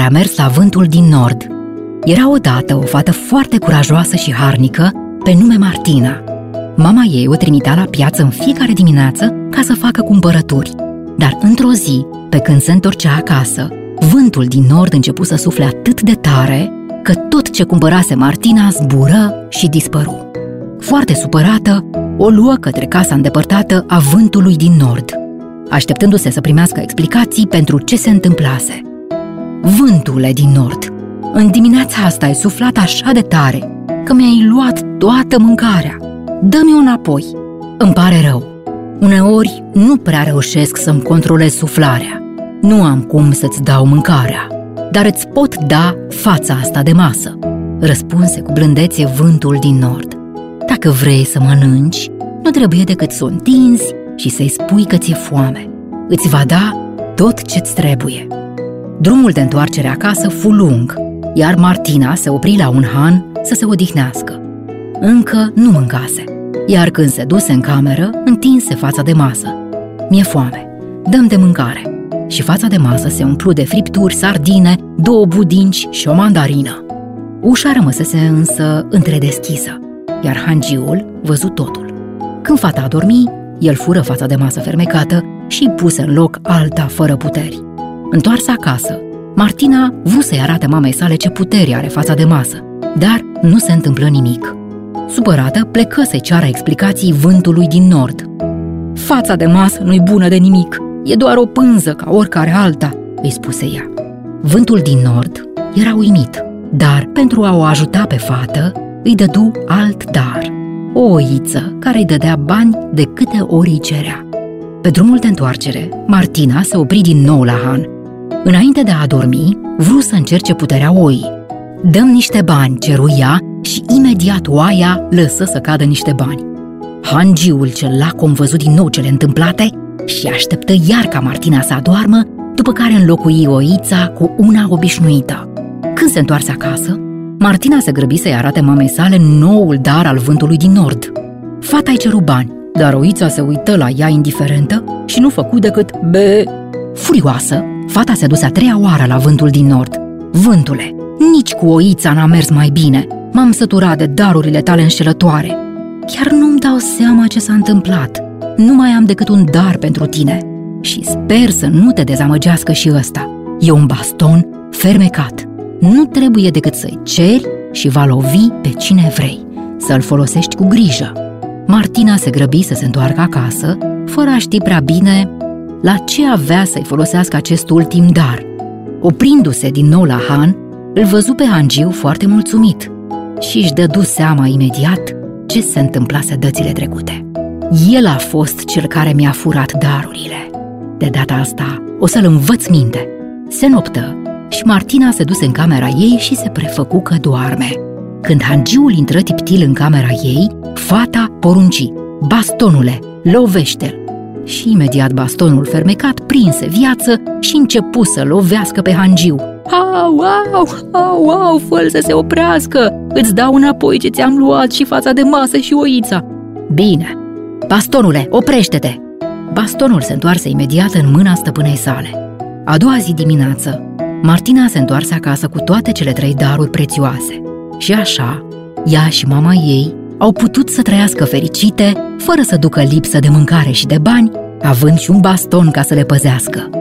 care a mers la vântul din nord. Era odată o fată foarte curajoasă și harnică, pe nume Martina. Mama ei o trimitea la piață în fiecare dimineață ca să facă cumpărături. Dar într-o zi, pe când se întorcea acasă, vântul din nord începu să sufle atât de tare că tot ce cumpărase Martina zbură și dispăru. Foarte supărată, o luă către casa îndepărtată a vântului din nord, așteptându-se să primească explicații pentru ce se întâmplase. Vântule din nord, în dimineața asta ai suflat așa de tare că mi-ai luat toată mâncarea. Dă-mi-o înapoi. Îmi pare rău. Uneori nu prea reușesc să-mi controlez suflarea. Nu am cum să-ți dau mâncarea, dar îți pot da fața asta de masă. Răspunse cu blândețe vântul din nord. Dacă vrei să mănânci, nu trebuie decât să o întinzi și să-i spui că ți-e foame. Îți va da tot ce-ți trebuie. Drumul de întoarcere acasă fu lung, iar Martina se opri la un han să se odihnească. Încă nu mâncase, iar când se duse în cameră, întinse fața de masă. Mi-e foame, dăm de mâncare. Și fața de masă se umplu de fripturi, sardine, două budinci și o mandarină. Ușa rămăsese însă întredeschisă, iar hangiul văzut totul. Când fata a dormit, el fură fața de masă fermecată și puse în loc alta fără puteri. Întoarsă acasă, Martina vrut să-i arate mamei sale ce putere are fața de masă, dar nu se întâmplă nimic. Supărată, plecă să-i ceară explicații vântului din nord. Fața de masă nu-i bună de nimic, e doar o pânză ca oricare alta, îi spuse ea. Vântul din nord era uimit, dar pentru a o ajuta pe fată, îi dădu alt dar, o oiță care îi dădea bani de câte ori îi cerea. Pe drumul de întoarcere, Martina se opri din nou la Han. Înainte de a dormi, vrut să încerce puterea oii. Dăm niște bani, ceru ea și imediat oaia lăsă să cadă niște bani. Hangiul cel lacom văzut din nou cele întâmplate și așteptă iar ca Martina să adoarmă, după care înlocui oița cu una obișnuită. Când se întoarse acasă, Martina se grăbi să-i arate mamei sale noul dar al vântului din nord. Fata-i ceru bani, dar oița se uită la ea indiferentă și nu făcu decât be. Furioasă, fata se duse a treia oară la vântul din nord. Vântule, nici cu oița n-a mers mai bine. M-am săturat de darurile tale înșelătoare. Chiar nu-mi dau seama ce s-a întâmplat. Nu mai am decât un dar pentru tine. Și sper să nu te dezamăgească și ăsta. E un baston fermecat. Nu trebuie decât să-i ceri și va lovi pe cine vrei. Să-l folosești cu grijă. Martina se grăbi să se întoarcă acasă, fără a ști prea bine la ce avea să-i folosească acest ultim dar. Oprindu-se din nou la Han, îl văzu pe Angiu foarte mulțumit și își dădu seama imediat ce se întâmplase dățile trecute. El a fost cel care mi-a furat darurile. De data asta o să-l învăț minte. Se noptă și Martina se duse în camera ei și se prefăcu că doarme. Când hangiul intră tiptil în camera ei, fata porunci, bastonule, lovește-l. Și imediat bastonul fermecat prinse viață și începu să lovească pe hangiu. Au, au, au, au, fă să se oprească! Îți dau înapoi ce ți-am luat și fața de masă și oița. Bine, bastonule, oprește-te! Bastonul se întoarse imediat în mâna stăpânei sale. A doua zi dimineață, Martina se întoarse acasă cu toate cele trei daruri prețioase. Și așa, ea și mama ei au putut să trăiască fericite, fără să ducă lipsă de mâncare și de bani, având și un baston ca să le păzească.